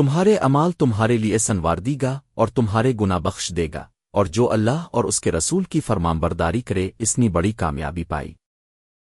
تمہارے امال تمہارے لیے سنوار دی گا اور تمہارے گنا بخش دے گا اور جو اللہ اور اس کے رسول کی فرمانبرداری کرے، اس نے بڑی کامیابی پائی۔